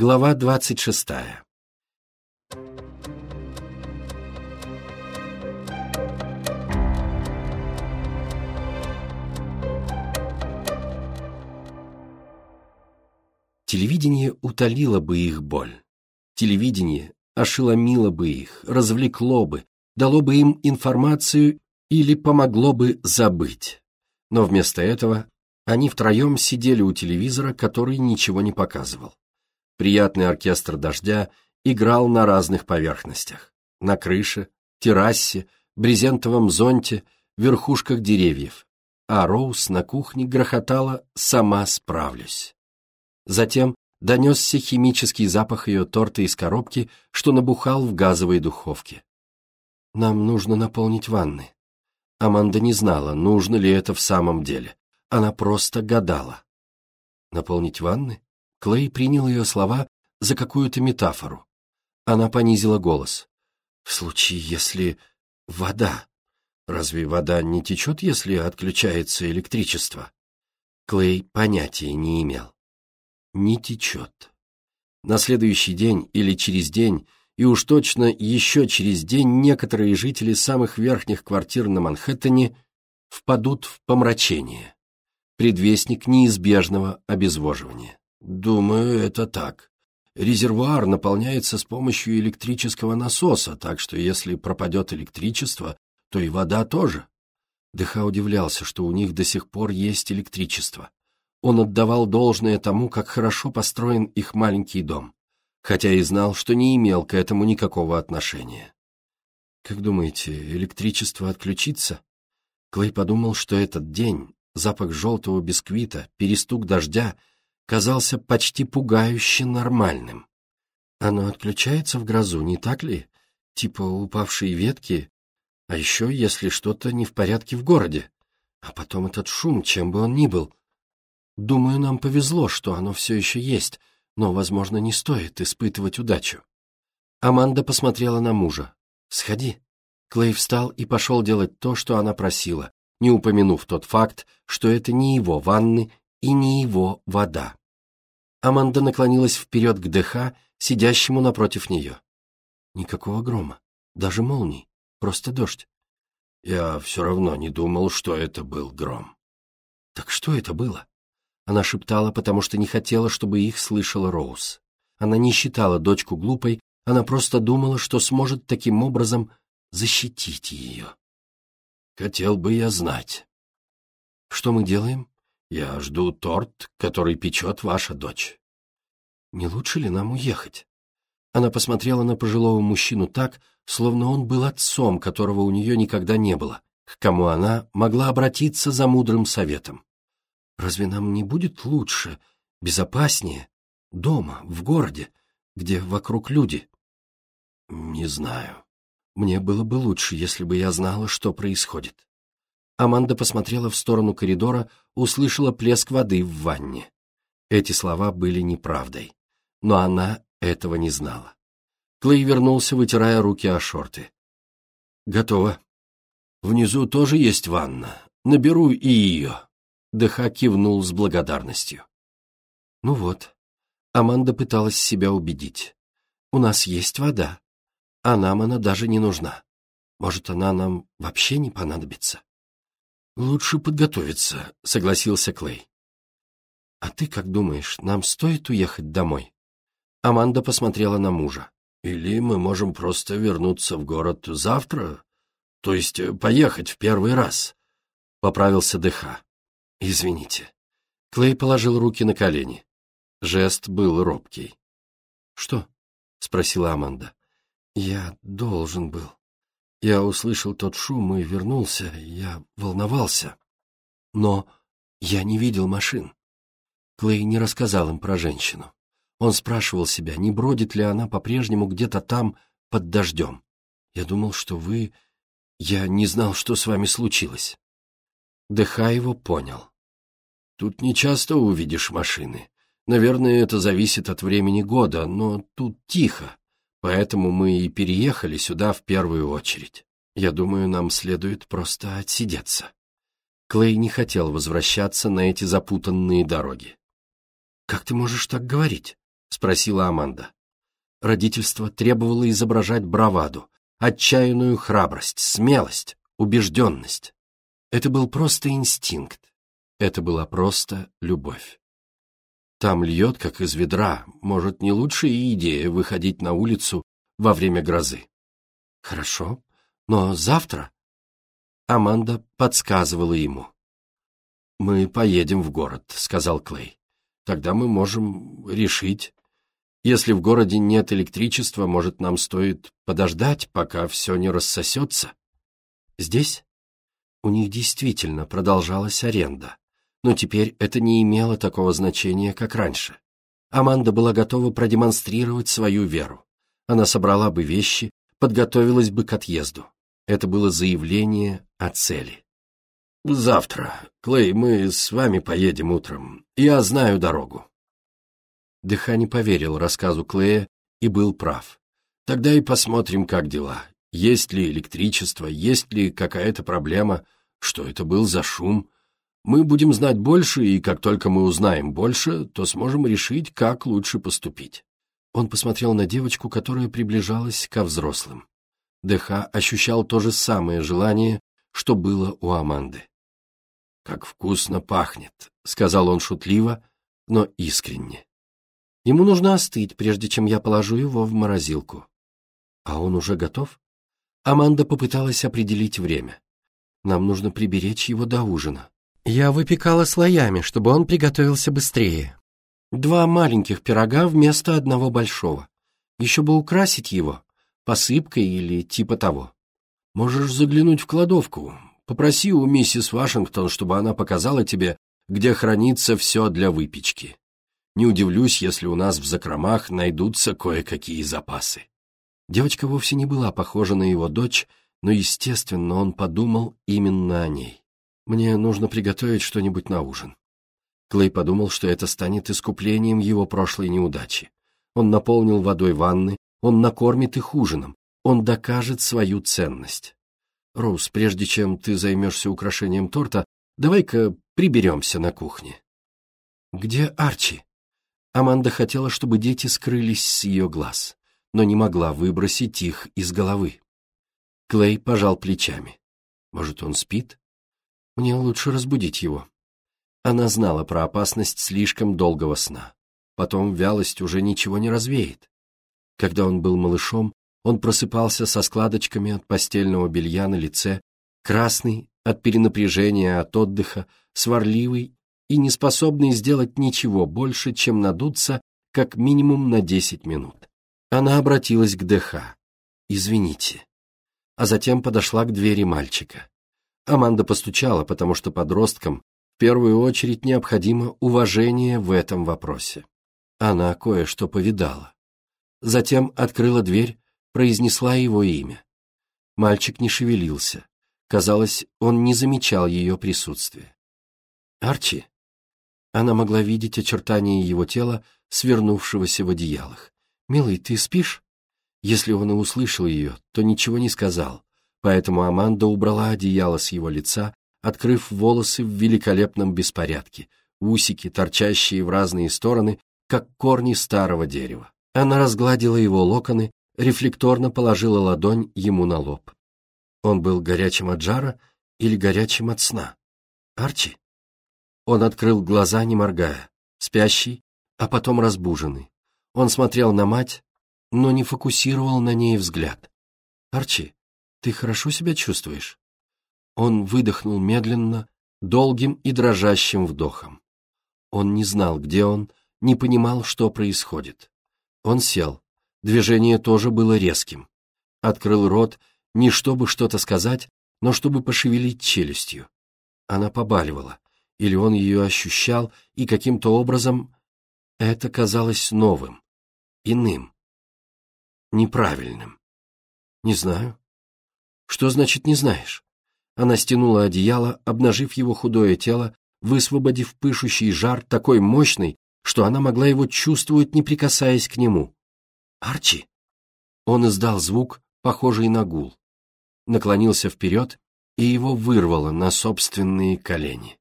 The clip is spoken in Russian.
Глава двадцать шестая. Телевидение утолило бы их боль. Телевидение ошеломило бы их, развлекло бы, дало бы им информацию или помогло бы забыть. Но вместо этого они втроем сидели у телевизора, который ничего не показывал. Приятный оркестр дождя играл на разных поверхностях. На крыше, террасе, брезентовом зонте, верхушках деревьев. А Роуз на кухне грохотала «Сама справлюсь». Затем донесся химический запах ее торта из коробки, что набухал в газовой духовке. «Нам нужно наполнить ванны». Аманда не знала, нужно ли это в самом деле. Она просто гадала. «Наполнить ванны?» Клей принял ее слова за какую-то метафору. Она понизила голос. «В случае, если вода. Разве вода не течет, если отключается электричество?» Клей понятия не имел. «Не течет». На следующий день или через день, и уж точно еще через день некоторые жители самых верхних квартир на Манхэттене впадут в помрачение, предвестник неизбежного обезвоживания. Думаю, это так. Резервуар наполняется с помощью электрического насоса, так что если пропадет электричество, то и вода тоже. Дыха удивлялся, что у них до сих пор есть электричество. Он отдавал должное тому, как хорошо построен их маленький дом, хотя и знал, что не имел к этому никакого отношения. «Как думаете, электричество отключится?» Клей подумал, что этот день, запах желтого бисквита, перестук дождя — казался почти пугающе нормальным. Оно отключается в грозу, не так ли? Типа упавшие ветки, а еще если что-то не в порядке в городе. А потом этот шум, чем бы он ни был. Думаю, нам повезло, что оно все еще есть, но, возможно, не стоит испытывать удачу. Аманда посмотрела на мужа. «Сходи». Клей встал и пошел делать то, что она просила, не упомянув тот факт, что это не его ванны и не его вода. Аманда наклонилась вперед к ДХ, сидящему напротив нее. Никакого грома, даже молний, просто дождь. Я все равно не думал, что это был гром. Так что это было? Она шептала, потому что не хотела, чтобы их слышала Роуз. Она не считала дочку глупой, она просто думала, что сможет таким образом защитить ее. Хотел бы я знать. Что мы делаем? Я жду торт, который печет ваша дочь. Не лучше ли нам уехать? Она посмотрела на пожилого мужчину так, словно он был отцом, которого у нее никогда не было, к кому она могла обратиться за мудрым советом. Разве нам не будет лучше, безопаснее, дома, в городе, где вокруг люди? Не знаю. Мне было бы лучше, если бы я знала, что происходит. Аманда посмотрела в сторону коридора, услышала плеск воды в ванне. Эти слова были неправдой, но она этого не знала. Клей вернулся, вытирая руки о шорты. «Готово. Внизу тоже есть ванна. Наберу и ее». Деха кивнул с благодарностью. «Ну вот». Аманда пыталась себя убедить. «У нас есть вода, а нам она даже не нужна. Может, она нам вообще не понадобится?» «Лучше подготовиться», — согласился Клей. «А ты как думаешь, нам стоит уехать домой?» Аманда посмотрела на мужа. «Или мы можем просто вернуться в город завтра? То есть э, поехать в первый раз?» Поправился ДХ. «Извините». Клей положил руки на колени. Жест был робкий. «Что?» — спросила Аманда. «Я должен был». Я услышал тот шум и вернулся, я волновался. Но я не видел машин. Клей не рассказал им про женщину. Он спрашивал себя, не бродит ли она по-прежнему где-то там, под дождем. Я думал, что вы... Я не знал, что с вами случилось. Деха его понял. Тут не часто увидишь машины. Наверное, это зависит от времени года, но тут тихо. Поэтому мы и переехали сюда в первую очередь. Я думаю, нам следует просто отсидеться. Клей не хотел возвращаться на эти запутанные дороги. «Как ты можешь так говорить?» — спросила Аманда. Родительство требовало изображать браваду, отчаянную храбрость, смелость, убежденность. Это был просто инстинкт. Это была просто любовь. Там льет, как из ведра, может, не лучшая идея выходить на улицу во время грозы. Хорошо, но завтра... Аманда подсказывала ему. «Мы поедем в город», — сказал Клей. «Тогда мы можем решить. Если в городе нет электричества, может, нам стоит подождать, пока все не рассосется?» «Здесь?» У них действительно продолжалась аренда но теперь это не имело такого значения, как раньше. Аманда была готова продемонстрировать свою веру. Она собрала бы вещи, подготовилась бы к отъезду. Это было заявление о цели. «Завтра, Клей, мы с вами поедем утром. Я знаю дорогу». Дыха не поверил рассказу Клея и был прав. Тогда и посмотрим, как дела. Есть ли электричество, есть ли какая-то проблема, что это был за шум, мы будем знать больше, и как только мы узнаем больше, то сможем решить, как лучше поступить. Он посмотрел на девочку, которая приближалась ко взрослым. ДХ ощущал то же самое желание, что было у Аманды. «Как вкусно пахнет», — сказал он шутливо, но искренне. «Ему нужно остыть, прежде чем я положу его в морозилку». «А он уже готов?» Аманда попыталась определить время. «Нам нужно приберечь его до ужина». Я выпекала слоями, чтобы он приготовился быстрее. Два маленьких пирога вместо одного большого. Еще бы украсить его, посыпкой или типа того. Можешь заглянуть в кладовку. Попроси у миссис Вашингтон, чтобы она показала тебе, где хранится все для выпечки. Не удивлюсь, если у нас в закромах найдутся кое-какие запасы. Девочка вовсе не была похожа на его дочь, но, естественно, он подумал именно о ней. Мне нужно приготовить что-нибудь на ужин. Клей подумал, что это станет искуплением его прошлой неудачи. Он наполнил водой ванны, он накормит их ужином, он докажет свою ценность. Роуз, прежде чем ты займешься украшением торта, давай-ка приберемся на кухне. Где Арчи? Аманда хотела, чтобы дети скрылись с ее глаз, но не могла выбросить их из головы. Клей пожал плечами. Может, он спит? Мне лучше разбудить его. Она знала про опасность слишком долгого сна. Потом вялость уже ничего не развеет. Когда он был малышом, он просыпался со складочками от постельного белья на лице, красный от перенапряжения, от отдыха, сварливый и неспособный сделать ничего больше, чем надуться как минимум на десять минут. Она обратилась к ДХ. «Извините». А затем подошла к двери мальчика. Аманда постучала, потому что подросткам в первую очередь необходимо уважение в этом вопросе. Она кое-что повидала. Затем открыла дверь, произнесла его имя. Мальчик не шевелился. Казалось, он не замечал ее присутствия. «Арчи?» Она могла видеть очертания его тела, свернувшегося в одеялах. «Милый, ты спишь?» Если он и услышал ее, то ничего не сказал, поэтому Аманда убрала одеяло с его лица, открыв волосы в великолепном беспорядке, усики, торчащие в разные стороны, как корни старого дерева. Она разгладила его локоны, рефлекторно положила ладонь ему на лоб. Он был горячим от жара или горячим от сна? Арчи? Он открыл глаза, не моргая, спящий, а потом разбуженный. Он смотрел на мать, но не фокусировал на ней взгляд. «Арчи, ты хорошо себя чувствуешь?» Он выдохнул медленно, долгим и дрожащим вдохом. Он не знал, где он, не понимал, что происходит. Он сел. Движение тоже было резким. Открыл рот, не чтобы что-то сказать, но чтобы пошевелить челюстью. Она побаливала, или он ее ощущал, и каким-то образом это казалось новым, иным, неправильным. Не знаю. «Что значит не знаешь?» Она стянула одеяло, обнажив его худое тело, высвободив пышущий жар такой мощный, что она могла его чувствовать, не прикасаясь к нему. «Арчи!» Он издал звук, похожий на гул. Наклонился вперед, и его вырвало на собственные колени.